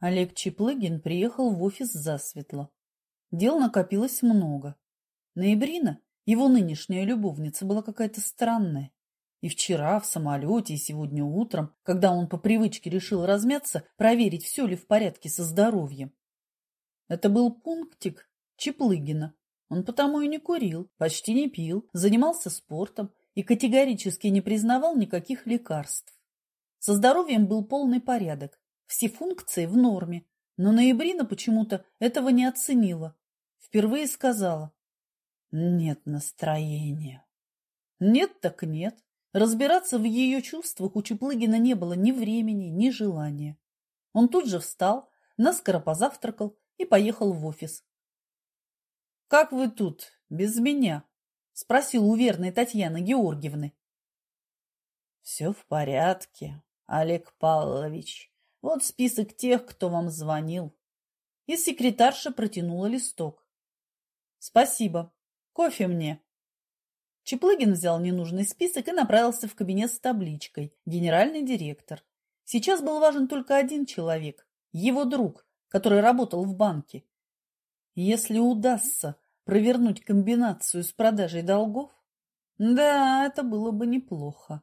Олег Чеплыгин приехал в офис засветло. Дел накопилось много. Ноябрина, его нынешняя любовница, была какая-то странная. И вчера в самолете, и сегодня утром, когда он по привычке решил размяться, проверить, все ли в порядке со здоровьем. Это был пунктик Чеплыгина. Он потому и не курил, почти не пил, занимался спортом и категорически не признавал никаких лекарств. Со здоровьем был полный порядок, все функции в норме, но Ноябрина почему-то этого не оценила. Впервые сказала «нет настроения». Нет так нет. Разбираться в ее чувствах у Чеплыгина не было ни времени, ни желания. Он тут же встал, наскоро позавтракал и поехал в офис. «Как вы тут, без меня?» – спросил у верной Татьяны Георгиевны. «Все в порядке, Олег Павлович. Вот список тех, кто вам звонил». И секретарша протянула листок. «Спасибо. Кофе мне». Чеплыгин взял ненужный список и направился в кабинет с табличкой «Генеральный директор». Сейчас был важен только один человек – его друг, который работал в банке. Если удастся провернуть комбинацию с продажей долгов, да, это было бы неплохо.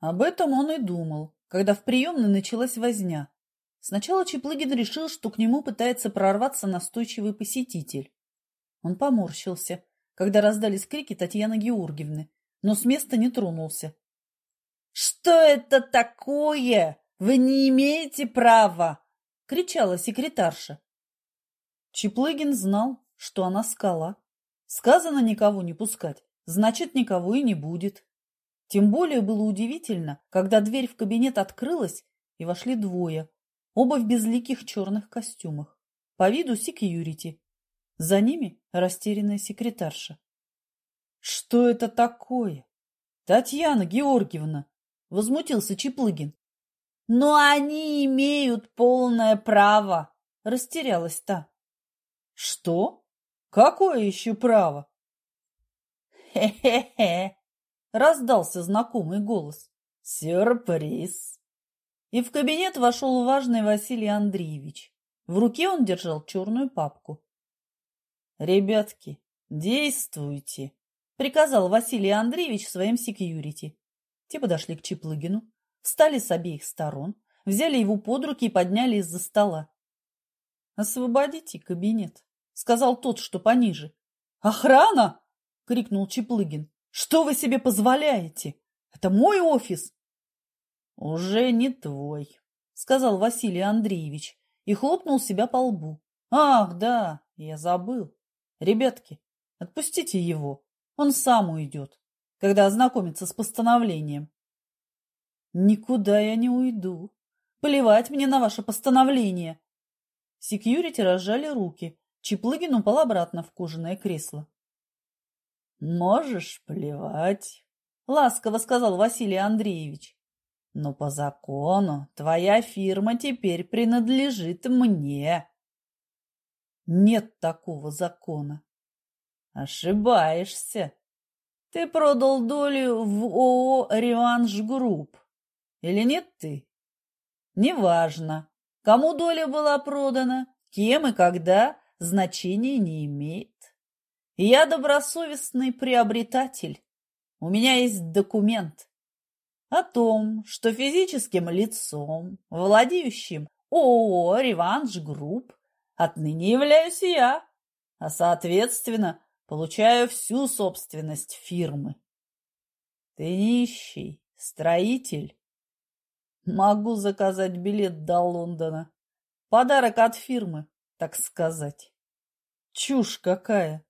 Об этом он и думал, когда в приемной началась возня. Сначала Чеплыгин решил, что к нему пытается прорваться настойчивый посетитель. Он поморщился, когда раздались крики Татьяны Георгиевны, но с места не тронулся. — Что это такое? Вы не имеете права! — кричала секретарша. Чеплыгин знал, что она скала. Сказано никого не пускать, значит, никого и не будет. Тем более было удивительно, когда дверь в кабинет открылась, и вошли двое, оба в безликих черных костюмах. По виду секьюрити. За ними растерянная секретарша. «Что это такое?» «Татьяна Георгиевна!» — возмутился Чеплыгин. «Но они имеют полное право!» — растерялась та. «Что? Какое еще право?» «Хе-хе-хе!» — раздался знакомый голос. «Сюрприз!» И в кабинет вошел важный Василий Андреевич. В руке он держал черную папку. «Ребятки, действуйте!» — приказал Василий Андреевич своим секьюрити. Те подошли к Чеплыгину, встали с обеих сторон, взяли его под руки и подняли из-за стола. «Освободите кабинет», — сказал тот, что пониже. «Охрана!» — крикнул Чеплыгин. «Что вы себе позволяете? Это мой офис!» «Уже не твой», — сказал Василий Андреевич и хлопнул себя по лбу. «Ах, да, я забыл. Ребятки, отпустите его, он сам уйдет, когда ознакомится с постановлением». «Никуда я не уйду. Плевать мне на ваше постановление!» Секьюрити разжали руки. Чеплыгин упал обратно в кожаное кресло. «Можешь плевать», — ласково сказал Василий Андреевич. «Но по закону твоя фирма теперь принадлежит мне». «Нет такого закона». «Ошибаешься. Ты продал долю в ООО «Реванш Групп». Или не ты?» «Неважно. Кому доля была продана, кем и когда, значения не имеет. Я добросовестный приобретатель. У меня есть документ о том, что физическим лицом, владеющим ООО «Реванш Групп», отныне являюсь я, а, соответственно, получаю всю собственность фирмы. Ты нищий, строитель, Могу заказать билет до Лондона. Подарок от фирмы, так сказать. Чушь какая!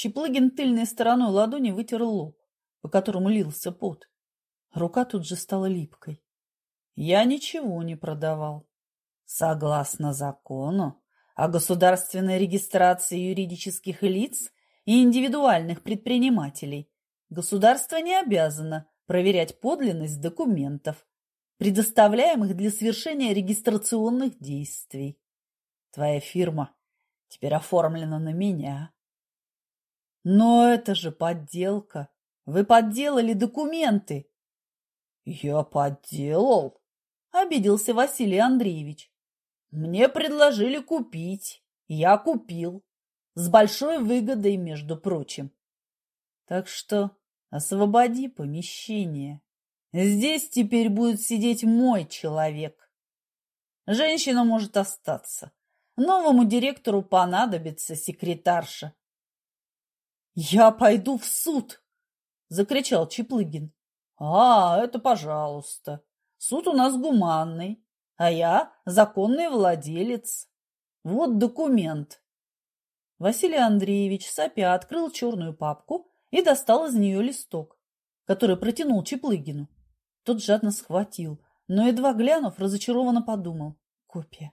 Чеплыгин тыльной стороной ладони вытер лоб, по которому лился пот. Рука тут же стала липкой. Я ничего не продавал. Согласно закону о государственной регистрации юридических лиц и индивидуальных предпринимателей, государство не обязано проверять подлинность документов, предоставляемых для совершения регистрационных действий. Твоя фирма теперь оформлена на меня. Но это же подделка. Вы подделали документы. Я подделал? Обиделся Василий Андреевич. Мне предложили купить. Я купил. С большой выгодой, между прочим. Так что освободи помещение. Здесь теперь будет сидеть мой человек. Женщина может остаться. Новому директору понадобится секретарша. «Я пойду в суд!» – закричал Чеплыгин. «А, это пожалуйста. Суд у нас гуманный, а я законный владелец. Вот документ». Василий Андреевич, сопя, открыл черную папку и достал из нее листок, который протянул Чеплыгину. Тот жадно схватил, но, едва глянув, разочарованно подумал. Копия.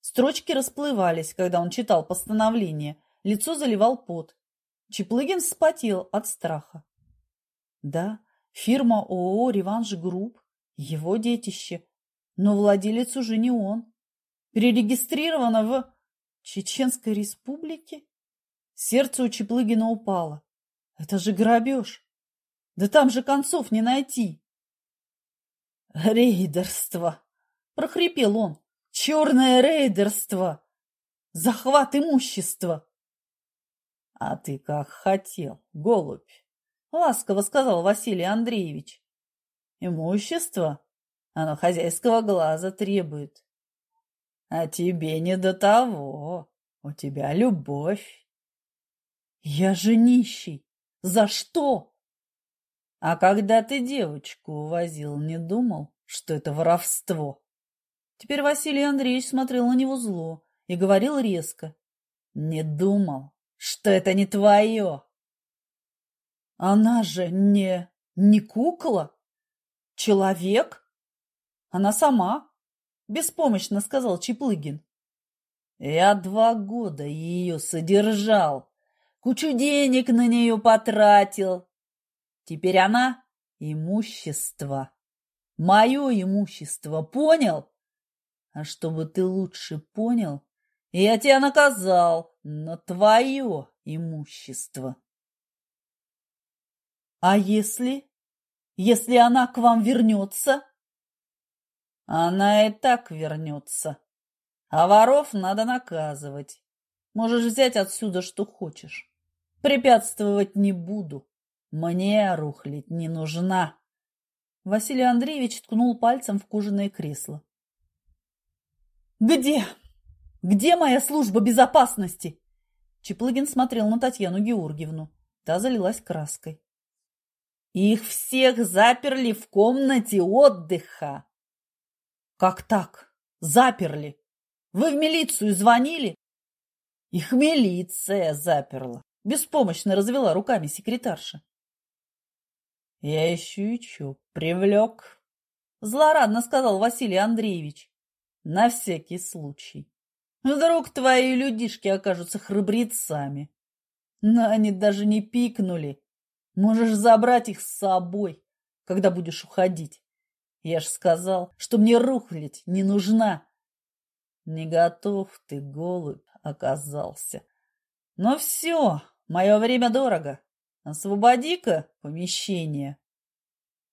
Строчки расплывались, когда он читал постановление, лицо заливал пот. Чеплыгин вспотел от страха. Да, фирма ООО «Реванш Групп» – его детище, но владелец уже не он. Перерегистрировано в Чеченской республике? Сердце у Чеплыгина упало. Это же грабеж. Да там же концов не найти. Рейдерство, прохрипел он. Черное рейдерство. Захват имущества. А ты как хотел, голубь, ласково сказал Василий Андреевич. Имущество? Оно хозяйского глаза требует. А тебе не до того. У тебя любовь. Я же нищий. За что? А когда ты девочку увозил, не думал, что это воровство? Теперь Василий Андреевич смотрел на него зло и говорил резко. Не думал, что это не твое. Она же не... не кукла? Человек? Она сама, беспомощно сказал Чеплыгин. Я два года ее содержал, кучу денег на нее потратил. Теперь она имущество. Мое имущество, понял? А чтобы ты лучше понял, я тебя наказал на твое имущество. А если... если она к вам вернется? Она и так вернется. А воров надо наказывать. Можешь взять отсюда, что хочешь. Препятствовать не буду. Мне рухлить не нужна. Василий Андреевич ткнул пальцем в кожаное кресло. «Где? Где моя служба безопасности?» Чеплыгин смотрел на Татьяну Георгиевну. Та залилась краской. «Их всех заперли в комнате отдыха!» «Как так? Заперли? Вы в милицию звонили?» «Их милиция заперла!» Беспомощно развела руками секретарша. «Я ищу и чё, привлек?» Злорадно сказал Василий Андреевич. На всякий случай. Вдруг твои людишки окажутся храбрецами. Но они даже не пикнули. Можешь забрать их с собой, когда будешь уходить. Я ж сказал, что мне рухлить не нужна. Не готов ты, голубь, оказался. Но все, мое время дорого. Освободи-ка помещение.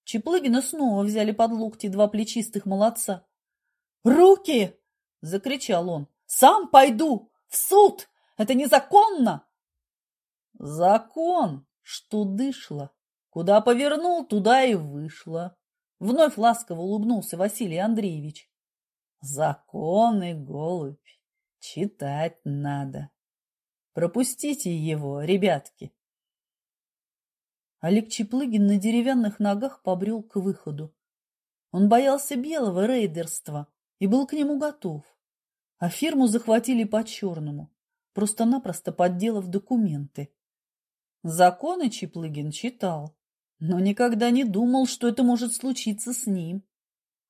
Чеплыгина снова взяли под локти два плечистых молодца. «Руки!» – закричал он. «Сам пойду! В суд! Это незаконно!» «Закон, что дышло! Куда повернул, туда и вышло!» Вновь ласково улыбнулся Василий Андреевич. «Законы, голубь, читать надо. Пропустите его, ребятки!» Олег Чеплыгин на деревянных ногах побрел к выходу. Он боялся белого рейдерства, и был к нему готов. А фирму захватили по-черному, просто-напросто подделав документы. Законы Чиплыгин читал, но никогда не думал, что это может случиться с ним.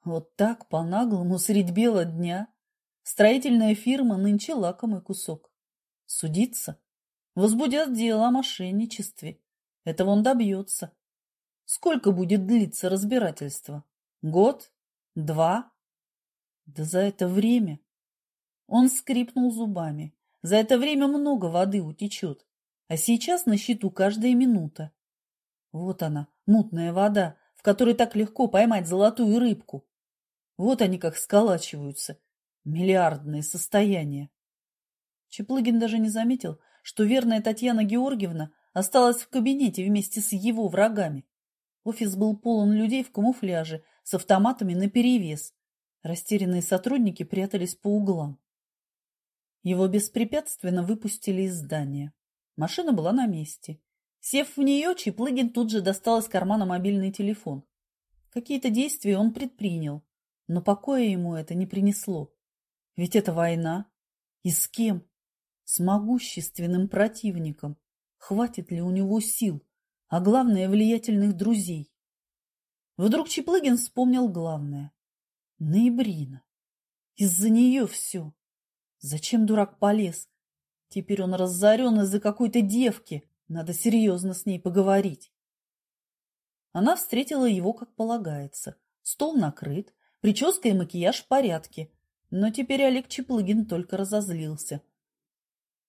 Вот так, по-наглому, средь бела дня, строительная фирма нынче лакомый кусок. Судиться? Возбудят дело о мошенничестве. Этого он добьется. Сколько будет длиться разбирательство? Год? Два? Да за это время... Он скрипнул зубами. За это время много воды утечет. А сейчас на счету каждая минута. Вот она, мутная вода, в которой так легко поймать золотую рыбку. Вот они как сколачиваются. Миллиардные состояния. Чеплыгин даже не заметил, что верная Татьяна Георгиевна осталась в кабинете вместе с его врагами. Офис был полон людей в камуфляже, с автоматами наперевес. Растерянные сотрудники прятались по углам. Его беспрепятственно выпустили из здания. Машина была на месте. Сев в нее, Чеплыгин тут же достал из кармана мобильный телефон. Какие-то действия он предпринял, но покоя ему это не принесло. Ведь это война. И с кем? С могущественным противником. Хватит ли у него сил, а главное, влиятельных друзей? Вдруг Чеплыгин вспомнил главное. Ноябрина. Из-за нее все. Зачем дурак полез? Теперь он разорен из-за какой-то девки. Надо серьезно с ней поговорить. Она встретила его, как полагается. Стол накрыт, прическа и макияж в порядке. Но теперь Олег Чеплыгин только разозлился.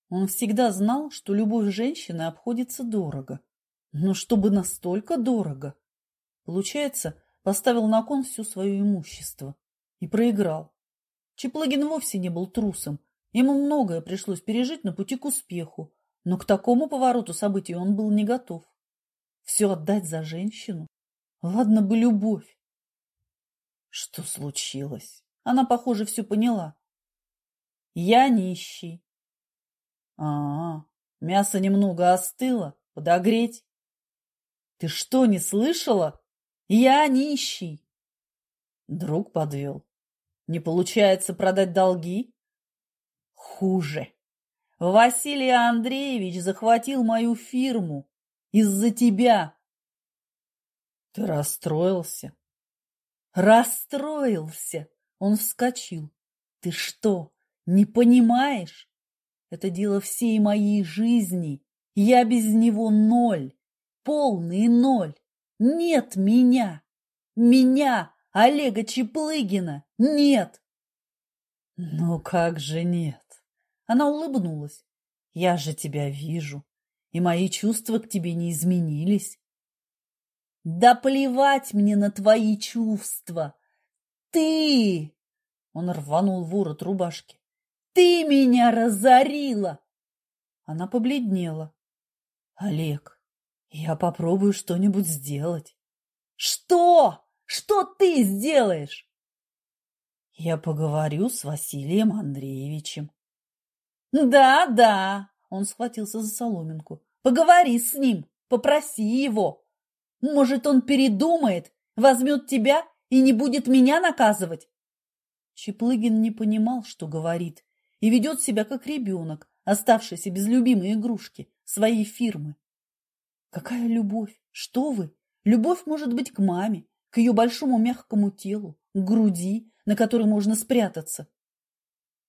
Он всегда знал, что любовь женщины обходится дорого. Но чтобы настолько дорого? Получается, поставил на кон все свое имущество. И проиграл. Чеплыгин вовсе не был трусом. Ему многое пришлось пережить на пути к успеху. Но к такому повороту событий он был не готов. Все отдать за женщину? Ладно бы любовь. Что случилось? Она, похоже, все поняла. Я нищий. А, -а, -а мясо немного остыло. Подогреть? Ты что, не слышала? Я нищий. Друг подвел. Не получается продать долги? Хуже. Василий Андреевич захватил мою фирму из-за тебя. Ты расстроился? Расстроился. Он вскочил. Ты что, не понимаешь? Это дело всей моей жизни. Я без него ноль, полный ноль. Нет меня. Меня, Олега Чеплыгина, нет. Ну как же нет? Она улыбнулась. Я же тебя вижу, и мои чувства к тебе не изменились. Да плевать мне на твои чувства. Ты! Он рванул ворот рубашки. Ты меня разорила! Она побледнела. Олег, я попробую что-нибудь сделать. Что? Что ты сделаешь? Я поговорю с Василием Андреевичем. «Да, да!» – он схватился за соломинку. «Поговори с ним, попроси его. Может, он передумает, возьмет тебя и не будет меня наказывать?» Чеплыгин не понимал, что говорит, и ведет себя как ребенок, оставшийся без любимой игрушки, своей фирмы. Какая любовь? Что вы? Любовь может быть к маме, к ее большому мягкому телу, к груди, на которой можно спрятаться.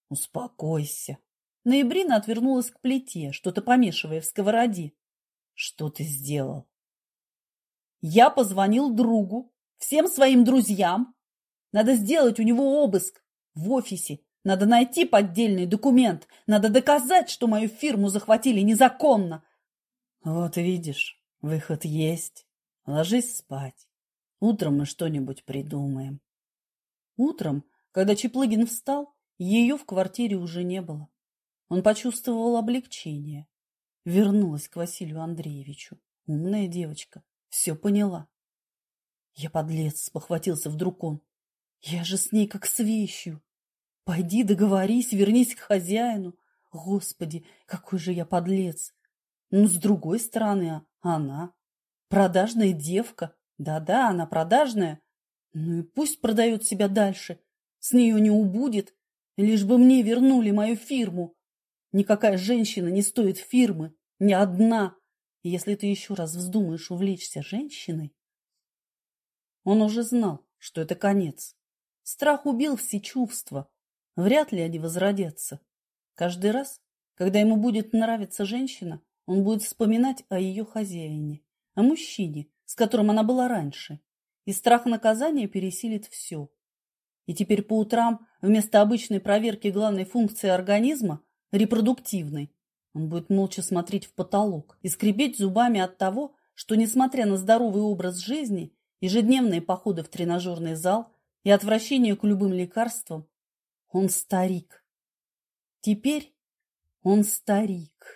Успокойся, Ноябрина отвернулась к плите, что-то помешивая в сковороде. Что ты сделал? Я позвонил другу, всем своим друзьям. Надо сделать у него обыск в офисе. Надо найти поддельный документ. Надо доказать, что мою фирму захватили незаконно. Вот видишь, выход есть. Ложись спать. Утром мы что-нибудь придумаем. Утром, когда Чеплыгин встал, ее в квартире уже не было. Он почувствовал облегчение. Вернулась к Василию Андреевичу. Умная девочка. Все поняла. Я подлец, похватился вдруг он. Я же с ней как с вещью. Пойди договорись, вернись к хозяину. Господи, какой же я подлец. Ну, с другой стороны, она. Продажная девка. Да-да, она продажная. Ну и пусть продает себя дальше. С нее не убудет. Лишь бы мне вернули мою фирму. Никакая женщина не стоит фирмы, ни одна. Если ты еще раз вздумаешь увлечься женщиной... Он уже знал, что это конец. Страх убил все чувства. Вряд ли они возродятся. Каждый раз, когда ему будет нравиться женщина, он будет вспоминать о ее хозяине, о мужчине, с которым она была раньше. И страх наказания пересилит все. И теперь по утрам вместо обычной проверки главной функции организма репродуктивной. Он будет молча смотреть в потолок и скребеть зубами от того, что, несмотря на здоровый образ жизни, ежедневные походы в тренажерный зал и отвращение к любым лекарствам, Он старик. Теперь он старик.